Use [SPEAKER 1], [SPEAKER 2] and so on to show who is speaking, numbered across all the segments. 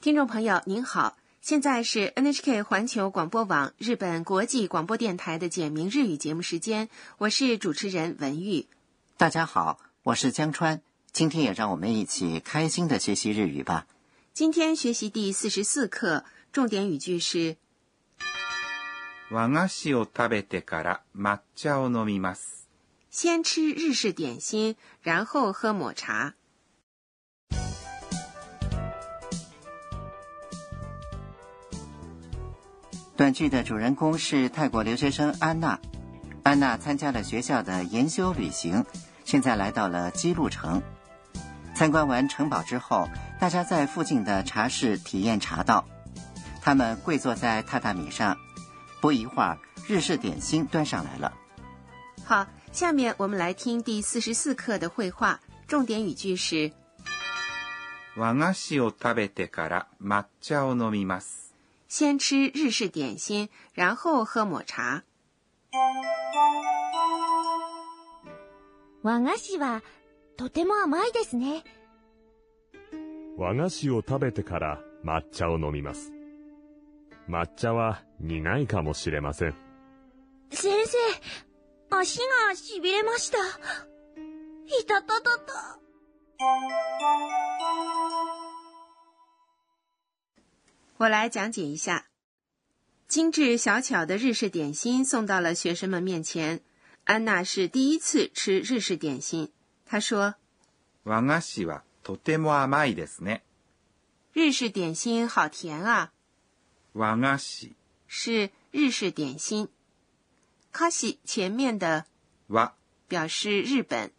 [SPEAKER 1] 听众朋友您好，现在是 NHK 环球广播网日本国际广播电台的简明日语节目时间，我是主持人文玉。
[SPEAKER 2] 大家好，我是江川，今天也让我们一起开心的学习日语吧。
[SPEAKER 1] 今天学习第四十四课，重点语句是
[SPEAKER 3] 和菓子を食べてから抹茶を飲みます。
[SPEAKER 1] 先吃日式点心，然后喝抹茶。
[SPEAKER 2] 短剧的主人公是泰国留学生安娜。安娜参加了学校的研修旅行，现在来到了基路城。参观完城堡之后，大家在附近的茶室体验茶道。他们跪坐在榻榻米上，不一会儿，日式点心端上来了。
[SPEAKER 1] 好，下面我们来听第四十四课的绘画，重点语句是
[SPEAKER 3] 和菓子を食べてから抹茶を飲みます。
[SPEAKER 1] 先吃日式点心，然后喝抹茶。
[SPEAKER 4] 和菓子はとても甘いですね。
[SPEAKER 5] 和菓子を食べてから抹茶を飲みます。抹茶は苦いかもしれません。
[SPEAKER 4] 先生、足が痺れました。いたたたた。
[SPEAKER 1] 我来讲解一下。精致小巧的日式点心送到了学生们面前。安娜是第一次吃日式点心，她说
[SPEAKER 3] 和菓子はとても甘いですね。：“
[SPEAKER 1] 日式点心好甜啊！”
[SPEAKER 3] 和菓子
[SPEAKER 1] 是日式点心。卡西前面的
[SPEAKER 3] は
[SPEAKER 1] 表示日本，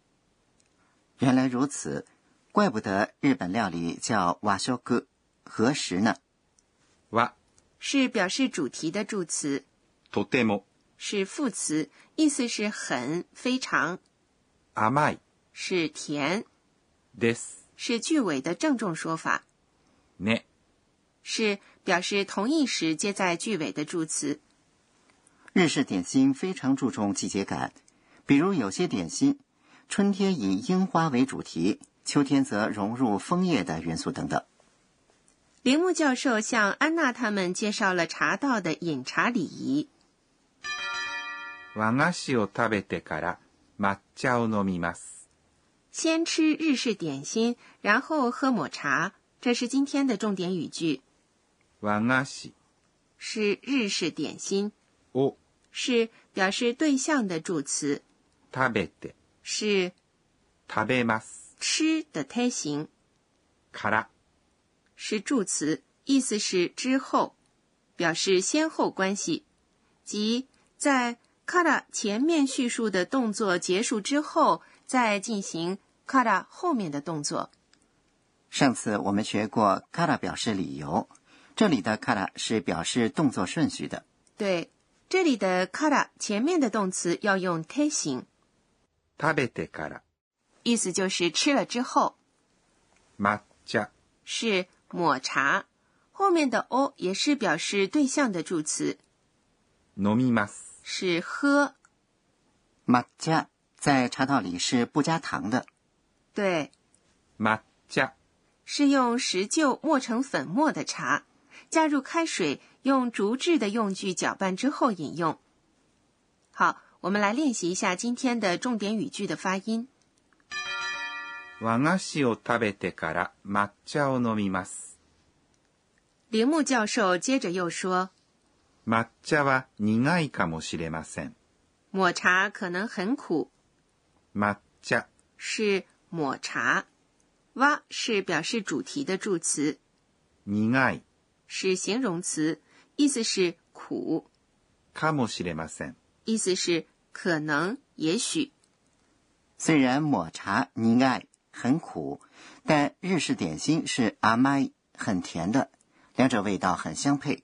[SPEAKER 2] 原来如此，怪不得日本料理叫瓦修哥，何时呢？
[SPEAKER 3] は
[SPEAKER 1] 是表示主题的助词，
[SPEAKER 3] とても
[SPEAKER 1] 是副词，意思是很、非常，
[SPEAKER 3] 甘い
[SPEAKER 1] 是甜，
[SPEAKER 3] です
[SPEAKER 1] 是句尾的郑重说法，
[SPEAKER 3] ね。
[SPEAKER 1] 是表示同义时接在句尾的助词。
[SPEAKER 2] 日式点心非常注重季节感，比如有些点心，春天以樱花为主题，秋天则融入枫叶的元素等等。
[SPEAKER 1] 铃木教授向安娜他们介绍了茶道的饮茶礼仪。
[SPEAKER 3] 和菓子を食べてから抹茶を飲みます。
[SPEAKER 1] 先吃日式点心，然后喝抹茶，这是今天的重点语句。
[SPEAKER 3] 和菓子
[SPEAKER 1] 是日式点心，
[SPEAKER 3] を
[SPEAKER 1] 是表示对象的助词，
[SPEAKER 3] 食べて
[SPEAKER 1] 是
[SPEAKER 3] 食べます
[SPEAKER 1] 吃的胎形，
[SPEAKER 3] から
[SPEAKER 1] 是助词，意思是之后，表示先后关系，即在 kara 前面叙述的动作结束之后，再进行 kara 后面的动作。
[SPEAKER 2] 上次我们学过 kara 表示理由，这里的 kara 是表示动作顺序的。
[SPEAKER 1] 对，这里的 kara 前面的动词要用胎形，
[SPEAKER 3] 食べてから
[SPEAKER 1] 意思就是吃了之后
[SPEAKER 3] 抹茶
[SPEAKER 1] 是 抹茶，后面的 o 也是表示对象的助词，
[SPEAKER 3] 飲みます。
[SPEAKER 1] 是喝。
[SPEAKER 2] 抹茶在茶道里是不加糖的。
[SPEAKER 1] 对，
[SPEAKER 3] 抹茶
[SPEAKER 1] 是用石臼磨成粉末的茶，加入开水，用竹制的用具搅拌之后饮用。好，我们来练习一下今天的重点语句的发音。
[SPEAKER 3] 和菓子を食べてから抹茶を飲みます。
[SPEAKER 1] 铃木教授接着又说，
[SPEAKER 3] 抹茶は苦いかもしれません。
[SPEAKER 1] 抹茶可能很苦，
[SPEAKER 3] 抹茶
[SPEAKER 1] 是抹茶。哇是表示主题的助词，
[SPEAKER 3] 苦い
[SPEAKER 1] 是形容词，意思是苦，
[SPEAKER 3] かもしれません。
[SPEAKER 1] 意思是可能、也许。
[SPEAKER 2] 虽然抹茶泥爱 很苦，但日式点心是阿麦很甜的，两者味道很相配。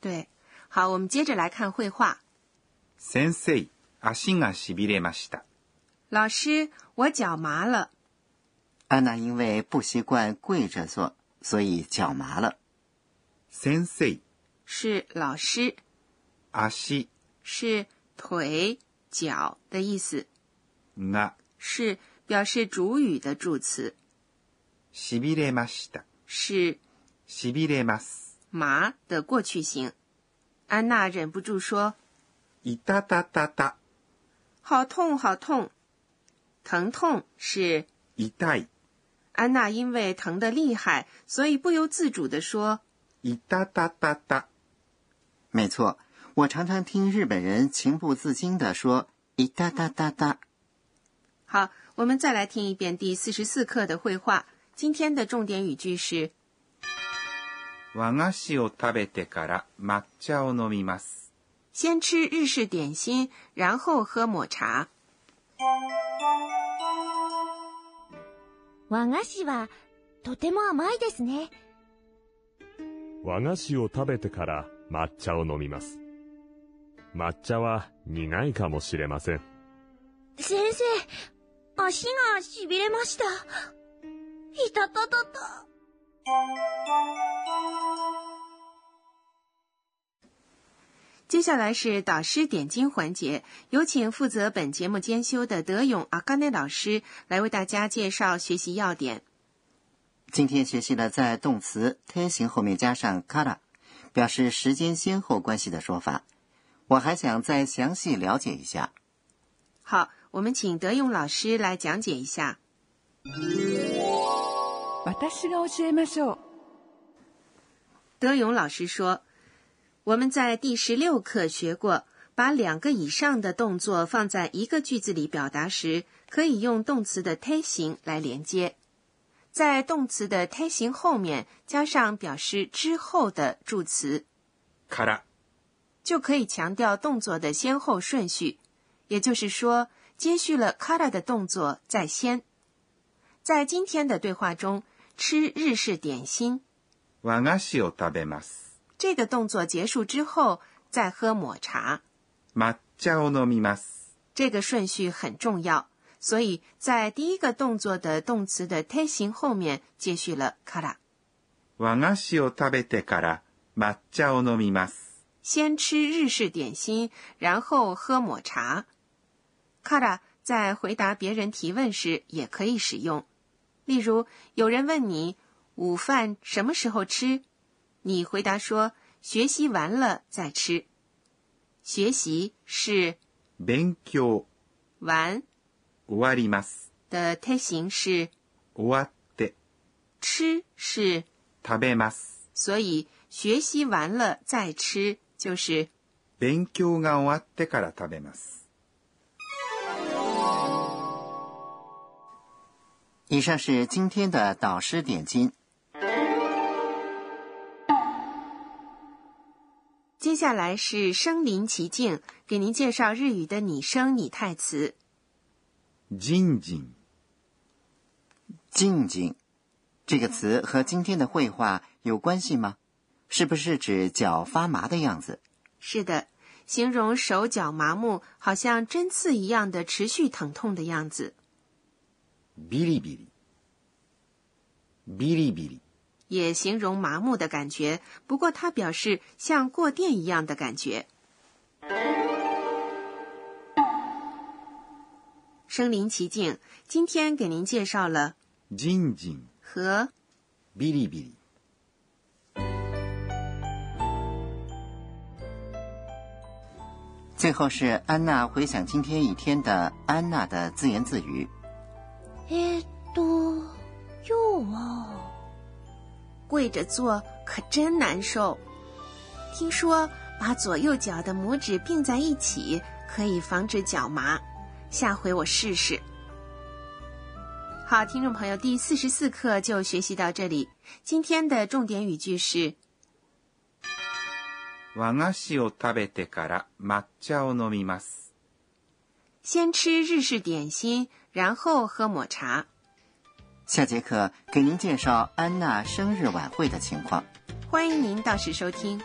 [SPEAKER 1] 对，好，我们接着来看绘画。
[SPEAKER 3] 先生、足がしびれました。
[SPEAKER 1] 老师，我脚麻了。
[SPEAKER 2] 安娜因为不习惯跪着做，所以脚麻了。
[SPEAKER 3] 先生、
[SPEAKER 1] 是老师，
[SPEAKER 3] 足
[SPEAKER 1] 是腿、脚的意思，
[SPEAKER 3] が
[SPEAKER 1] 是 表示主语的助词，
[SPEAKER 3] しびれました。
[SPEAKER 1] 是
[SPEAKER 3] しびれます。
[SPEAKER 1] 麻的过去形。安娜忍不住说
[SPEAKER 3] いたたたた。：“
[SPEAKER 1] 好痛，好痛！”疼痛是
[SPEAKER 3] 痛い。
[SPEAKER 1] 安娜因为疼得厉害，所以不由自主地说
[SPEAKER 3] いたたたた。
[SPEAKER 2] 没错，我常常听日本人情不自禁地说“一哒哒哒哒
[SPEAKER 1] 好，我们再来听一遍第四十四课的绘画。今天的重点语句是
[SPEAKER 3] 和菓子を食べてから抹茶を飲みます。
[SPEAKER 1] 先吃日式点心，然后喝抹茶。
[SPEAKER 4] 和菓子はとても甘いですね。
[SPEAKER 5] 和菓子を食べてから抹茶を飲みます。抹茶は苦いかもしれません。
[SPEAKER 4] 先生、 足が痺れました。いたたたた。
[SPEAKER 1] 接下来是导师点睛环节，有请负责本节目监修的德勇阿甘内老师来为大家介绍学习要点。”。
[SPEAKER 2] 今天学习了在动词 t 形后面加上 kara，表示时间先后关系的说法。我还想再详细了解一下。
[SPEAKER 1] 好， 我们请德勇老师来讲解一下。
[SPEAKER 6] 私が教えましょう。
[SPEAKER 1] 德勇老师说，我们在第十六课学过，把两个以上的动作放在一个句子里表达时，可以用动词的 t 形来连接，在动词的 t 形后面加上表示之后的助词，
[SPEAKER 3] から。
[SPEAKER 1] 就可以强调动作的先后顺序。也就是说， 接续了 kara 的动作在先。在今天的对话中，吃日式点心
[SPEAKER 3] 和菓子を食べます。
[SPEAKER 1] 这个动作结束之后，再喝抹茶。
[SPEAKER 3] 抹茶を飲みます。
[SPEAKER 1] 这个顺序很重要，所以在第一个动作的动词的 t 形后面接续了 kara。
[SPEAKER 3] 和菓子を食べてから抹茶を飲みます。
[SPEAKER 1] 先吃日式点心，然后喝抹茶。 kara 在回答别人提问时也可以使用。例如，有人问你午饭什么时候吃，你回答说学习完了再吃。学习是
[SPEAKER 3] 勉強。
[SPEAKER 1] 完
[SPEAKER 3] 終わります。
[SPEAKER 1] 的 t 形是
[SPEAKER 3] 終わって。
[SPEAKER 1] 吃是，
[SPEAKER 3] 食べます。
[SPEAKER 1] 所以学习完了再吃就是
[SPEAKER 3] 勉強が終わってから食べます。
[SPEAKER 2] 以上是今天的导师点睛。
[SPEAKER 1] 接下来是身临其境，给您介绍日语的拟声拟态词。
[SPEAKER 3] じんじん。
[SPEAKER 2] 静静这个词和今天的绘画有关系吗？是不是指脚发麻的样子？
[SPEAKER 1] 是的，形容手脚麻木，好像针刺一样的持续疼痛的样子，
[SPEAKER 3] ビリビリ。ビリビリ。
[SPEAKER 1] 也形容麻木的感觉。不过它表示像过电一样的感觉。身临其境，今天给您介绍了
[SPEAKER 3] じんじん。
[SPEAKER 1] 和
[SPEAKER 3] ビリビリ。
[SPEAKER 2] 最后是安娜回想今天一天的安娜的自言自语。
[SPEAKER 4] えーっと、今日は、
[SPEAKER 1] 跪着做可真难受。听说把左右脚的拇指并在一起可以防止脚麻，下回我试试。好，听众朋友，第四十四课就学习到这里。今天的重点语句是
[SPEAKER 3] 和菓子を食べてから抹茶を飲みます。
[SPEAKER 1] 先吃日式点心， 然后喝抹茶。
[SPEAKER 2] 下节课给您介绍安娜生日晚会的情况。
[SPEAKER 1] 欢迎您到时收听。